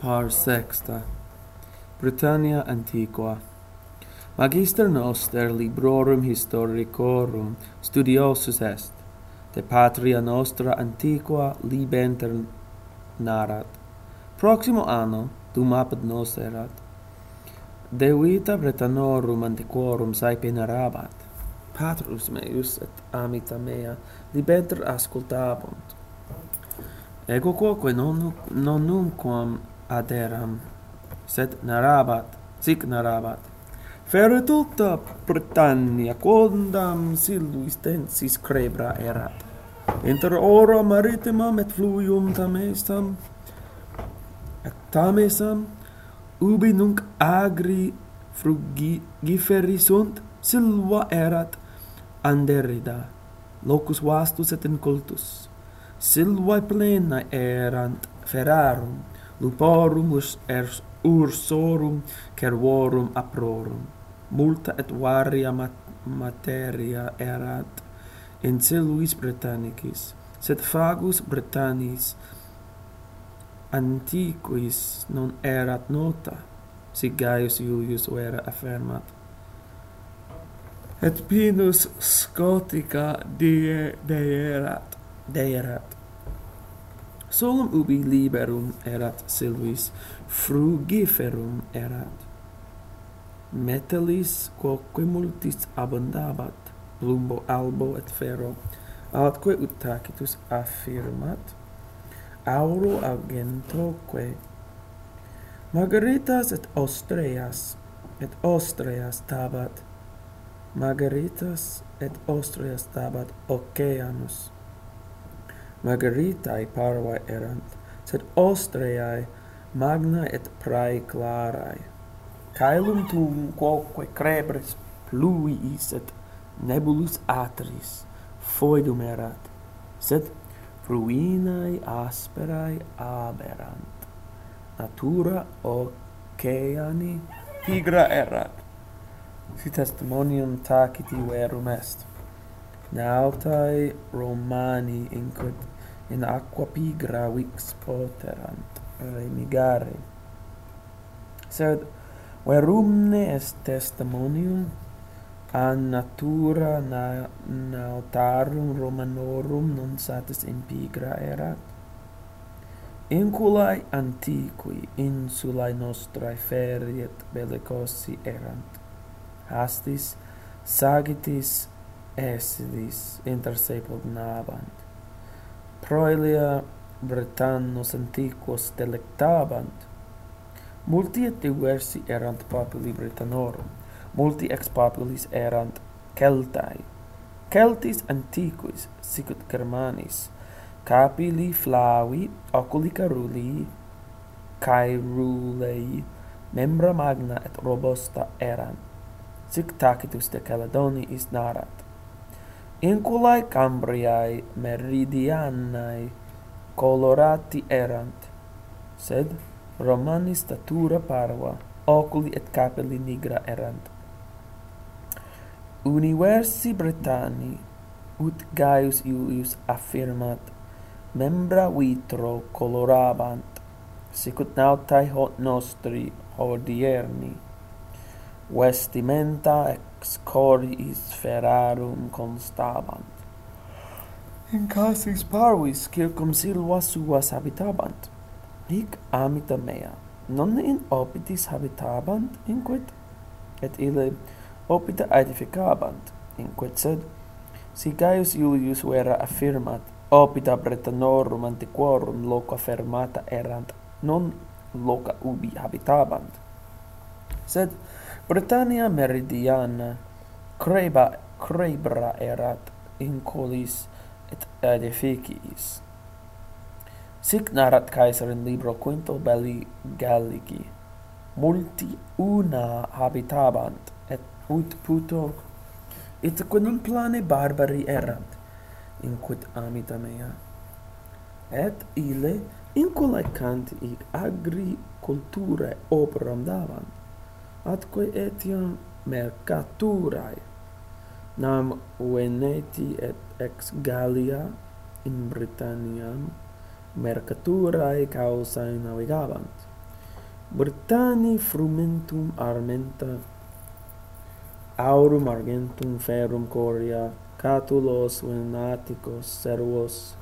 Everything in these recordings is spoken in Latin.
Par sexta. Britannia Antiqua. Magister noster librorum historicorum studiosus est, de patria nostra antiqua libenter narat. Proximo anno, dum apud nos erat, de vita Britannorum antiquorum saepe narabat. Patrus meus et amita mea libenter ascultabunt. Ego quoque non, non numquam aderam sed narabat sic narabat. Ferre tutta Britannia quondam silvis tensis crebra erat. Inter ora maritimam et fluium tamesam et tamesam ubi nunc agri frugiferi sunt silva erat anderida locus vastus et incultus. Silvae plena erant ferrarum luporum ers ursorum cervorum aprorum. Multa et varia mat materia erat in celuis britannicis sed fagus britannis antiquis non erat nota si Gaius Iulius vera affermat. Et pinus scotica die deerat deerat solum ubi liberum erat silvis frugiferum erat. Metallis quoque multis abundabat plumbo albo et ferro atque ut tacitus affirmat. Auro argentoque margaritas et ostreas et ostreas tabat. Margaritas et ostreas tabat oceanus margaritae parvae erant, sed ostreae magna et prae clarae. Caelum tum quoque crebres pluiis et nebulus atris foedum erat, sed fruinae asperae aberant. Natura oceani pigra erat, si testimonium taciti verum est. Nautae Romani inquit in aqua pigra vix poterant remigare. Sed verumne est testimonium an natura na, nautarum Romanorum non satis in pigra erat. Inculae antiqui insulae nostrae feriet bellicosi erant. Hastis sagitis esidis inter se nabant. Proelia Britannos antiquos delectabant. Multi et diversi erant populi Britannorum, multi ex populis erant Celtae. Celtis antiquis, sicut Germanis, capili flavi, oculi caruli, caerulei, membra magna et robusta erant. Sic tacitus de Caledoni is narat. Inculae Cambriae meridianae colorati erant, sed Romani statura parva, oculi et capelli nigra erant. Universi Britanni, ut Gaius Iulius affirmat, membra vitro colorabant, sicut nautae hot nostri hodierni, vestimenta et excoriis ferrarum constabant. In casis parvis circum silva suas habitabant. Hic amita mea, non in opitis habitabant, inquit, et ille opita edificabant, inquit sed, si Gaius Iulius vera affirmat, opita Bretanorum antiquorum loca fermata errant, non loca ubi habitabant. Sed, Britannia meridiana creba crebra erat in colis et edificis. Narrat caesar in libro quinto belli gallici multi una habitabant et ut puto et quidem plane barbari erant inquit amita mea? Et ile incolecant id agricultura operam davant atque etiam mercaturae nam veneti et ex Gallia in Britanniam mercaturae causae navigabant. Britanni frumentum armenta aurum argentum ferrum coria catulos venaticos servos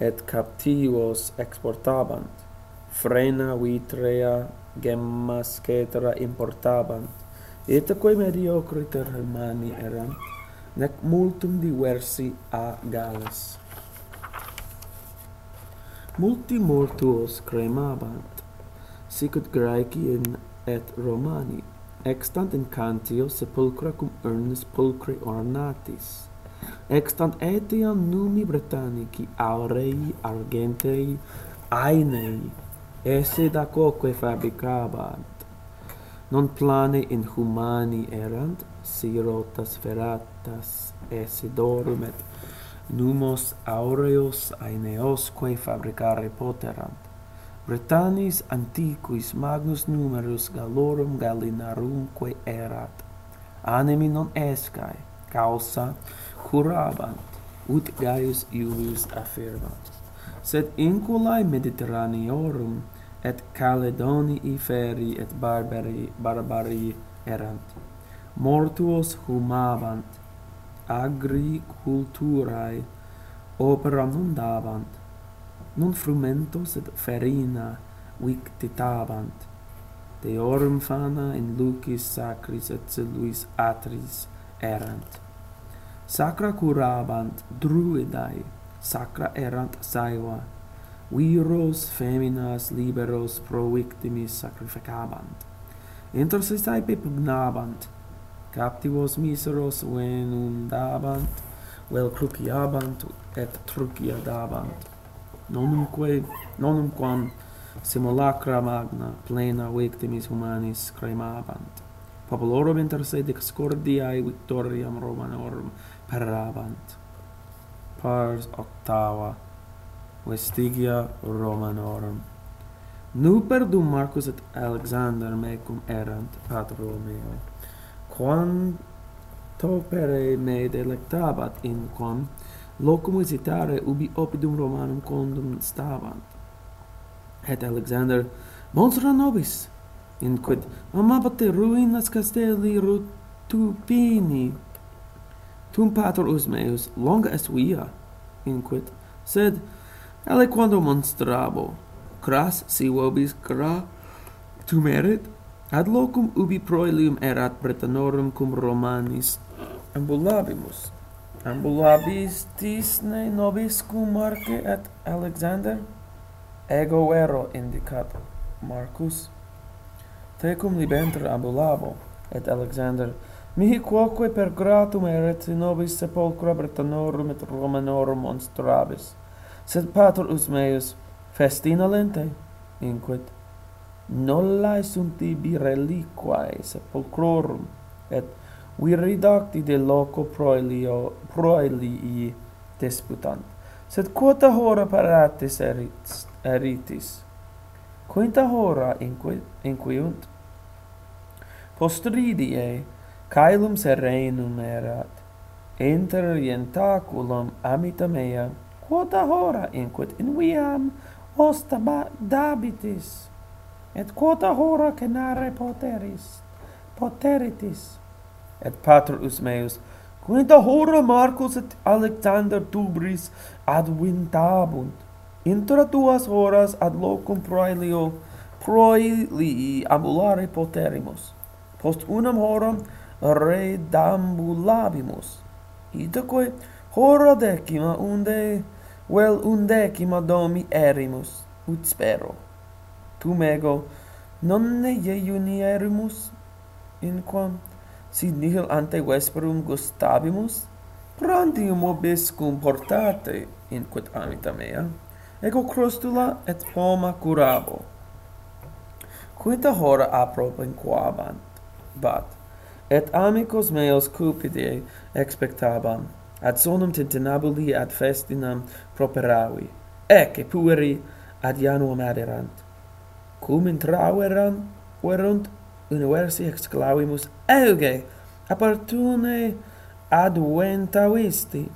et captivos exportabant frena vitrea gemmas cetera importabant et quae mediocriter Germani eram nec multum diversi a Galles multi mortuos cremabant sic ut Graeci in et Romani extant in cantio sepulcra cum urnis pulcri ornatis. Extant etiam numi Britannici aurei argentei aenei esse da quoque fabricabant non plane inhumani erant si rotas ferratas esse dorum et numos aureos aeneosque fabricare poterant. Britannis antiquis magnus numerus gallorum gallinarumque erat. Animi non escae causa curabant ut Gaius Iulius affirmat sed inculae mediterraneorum et Caledonii feri et barbari barbari erant. Mortuos humabant agriculturae opera mundabant non frumentos et ferina victitabant deorum fana in lucis sacris et celuis atris erant. Sacra curabant druidae sacra errant saeva, viros feminas liberos pro victimis sacrificabant, inter sestaepe pugnabant, captivos miseros venundabant, vel cruciabant et truciadabant. Nonumque, nonumquam simulacra magna plena victimis humanis cremabant. Populorum inter se discordiae victoriam Romanorum parabant pars octava Vestigia Romanorum. Nu perdum Marcus et Alexander mecum erant patro meo quanto pere me delectabat in quam locum visitare ubi opidum Romanum condum stavant et Alexander monstra nobis in quid amabate ruinas castelli rutupini tum pater us meus longa est via inquit sed aliquando monstrabo cras si vobis cra tu merit ad locum ubi proelium erat bretanorum cum romanis. Ambulabimus. Ambulabis tisne nobis cum marce et alexander? Ego ero indicat marcus. Tecum libenter ambulabo et alexander mihi quoque per gratum eret in nobis sepulcra Britannorum et Romanorum monstrabis, sed patrus meus festina lente inquit. Nollae sunt tibi reliquae sepulcrorum, et viridacti de loco proelio, proelii disputant. Sed quota hora paratis erit, eritis? Quinta hora inquit, inquiunt? Postridie, caelum serenum erat inter ientaculum amita mea quota hora inquit in viam hosta dabitis et quota hora cenare poteris poteritis. Et patrus meus quinta hora Marcus et Alexander tubris advintabunt intra duas horas ad locum proelio proelii ambulare poterimus. Post unam horam redambulabimus. Itaque horodecima unde vel undecima domi erimus ut spero. Tum ego nonne jejuni in quam? Si nihil ante vesperum gustabimus? Prandium obiscum portate in quod amita mea. Ego crostula et poma curabo. Quinta hora apropinquabant bat et amicos meos cupide expectabam ad sonum tintinabuli ad festinam properavi ec pueri ad januum aderant. Cum intraveram verunt universi exclavimus euge appartune adventavisti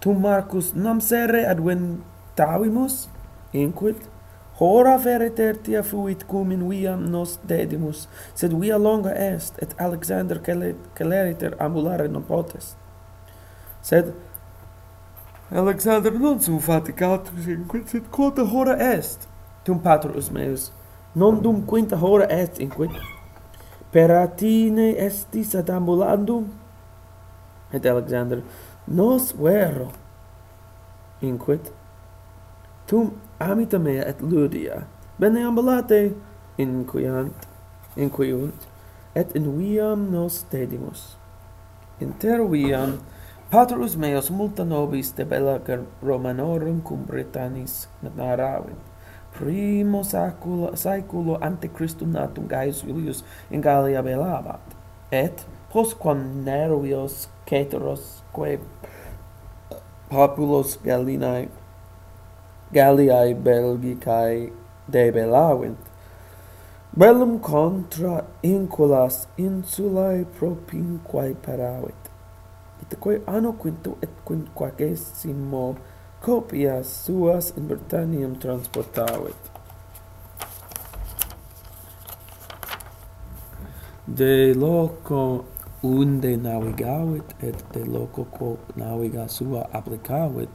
tu Marcus nam serre adventavimus inquit? Hora vere tertia fuit cum in viam nos dedimus, sed via longa est, et Alexander celeriter ambulare non potest. Sed Alexander non sum faticatus in quid sed quota hora est, tum patrus meus, non dum quinta hora est in quid. Peratine estis ad ambulandum, et Alexander, nos vero, in quid, tum amita mea et ludia, bene ambulate inquiant, inquiunt, et in viam nos tedimus. Inter viam, patrus meos multa nobis de bella Romanorum cum Britannis naravit. primo saculo, saeculo ante Christum natum Gaius Julius in Gallia belabat, et postquam nervios ceteros quae populos Gallinae Galliae Belgicae debelavint. bellum contra inculas insulae propinquae paravit. Et quae anno quinto et quinquagesimo copias suas in Britanniam transportavit. De loco unde navigavit et de loco quo naviga sua applicavit,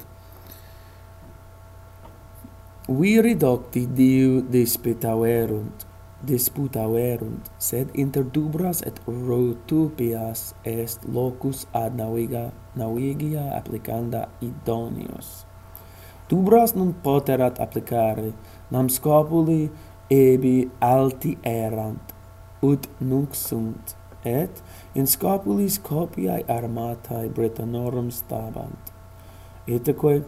Viri docti diu disputaverunt, disputaverunt, sed inter dubras et rotupias est locus ad naviga, navigia applicanda idonios. Dubras non poterat applicare, nam scopuli ebi alti erant, ut nunc sunt, et in scopulis copiae armatae Bretanorum stabant. Etaque,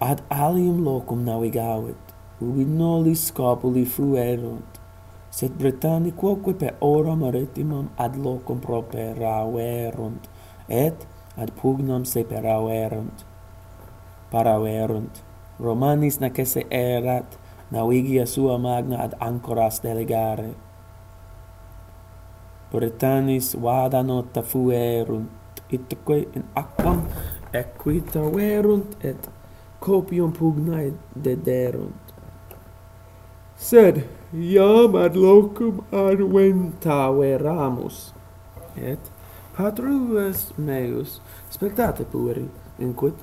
ad alium locum navigavit, ubi noli scopuli fruerunt, sed Britanni quoque per ora maritimum ad locum properaverunt, et ad pugnam separaverunt. Paraverunt. Romanis nacesse erat, navigia sua magna ad ancoras delegare. Britannis vada nota fuerunt, itque in aquam equita verunt et copium pugnae dederunt. Sed iam ad locum arventa veramus, et patrues meus spectate pueri, inquit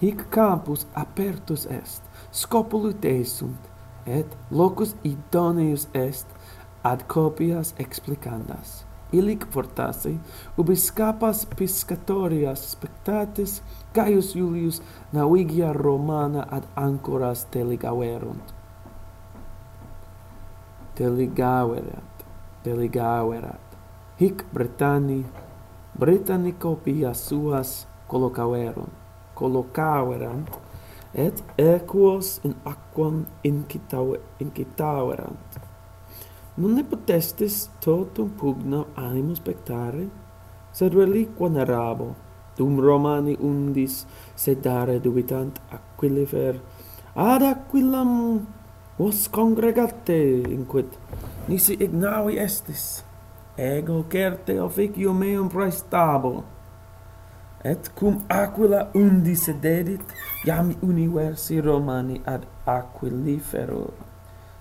hic campus apertus est, scopulut sunt et locus idoneus est ad copias explicandas illic fortasse, ubi scapas piscatorias spectatis, Gaius Iulius navigia Romana ad ancoras teligaverunt. Teligaverat, teligaverat. Hic Britanni, Britanni copia suas collocaverunt, collocaverant, et equos in aquam incitaverant nonne potestis totum pugnam animum spectare, sed reliqua narrabo, dum Romani undis, sedare dubitant aquilifer, ad aquilam vos congregate inquit, nisi ignavi estis, ego certe officium meum praestabo, et cum aquila undi sededit, jam universi Romani ad aquilifero,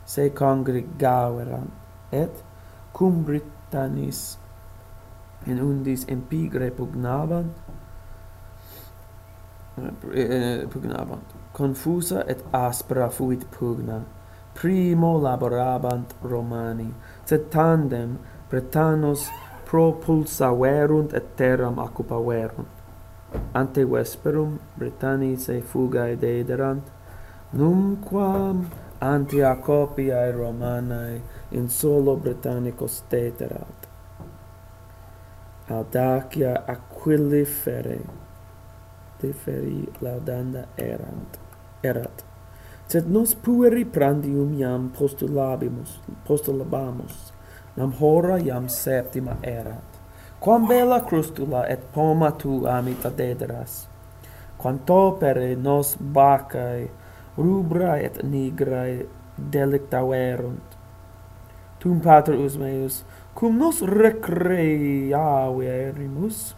se congregaverant et cum Britannis in undis empigre pugnabant eh, pugnabant confusa et aspera fuit pugna primo laborabant romani sed tandem bretanos propulsaverunt et terram occupaverunt. Ante vesperum britannicae fugae dederant numquam Antiochiae Romanae in solo britannico steterat. Audacia aquilli fere deferi laudanda erant erat. Sed nos pueri prandium iam postulabimus postulabamus. Nam hora iam septima erat. Quam bella crustula et poma tu amita dederas. Quanto per nos bacae rubra et nigrae delictaverunt tum pater us meus cum nos recreavemus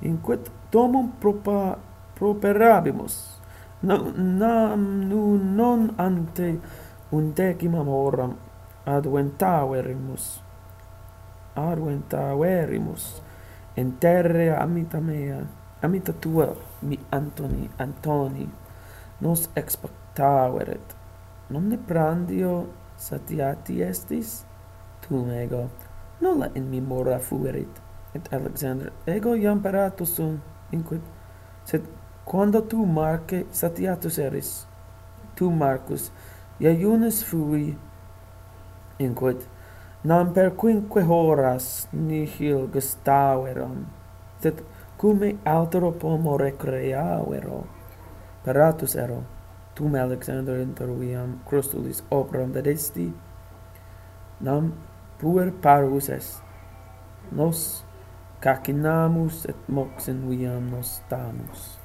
inquet domum propa properabimus. Nam nu non ante undecimam horam adventaverimus adventaverimus in terre amita mea amita tua mi antoni antoni nos expectaveret non ne prandio satiati estis? Tum ego nulla in memora fuerit. Et alexander ego iam paratus sum inquit. Sed quando tu marce satiatus eris tu marcus iunis fui inquit. Nam per quinque horas nihil gestaveron sed cum altero pomo recreavero paratus ero tum Alexander interviam crustulis operam dedesti, nam puer parus est, nos cacinamus et moxen viam nos tamus.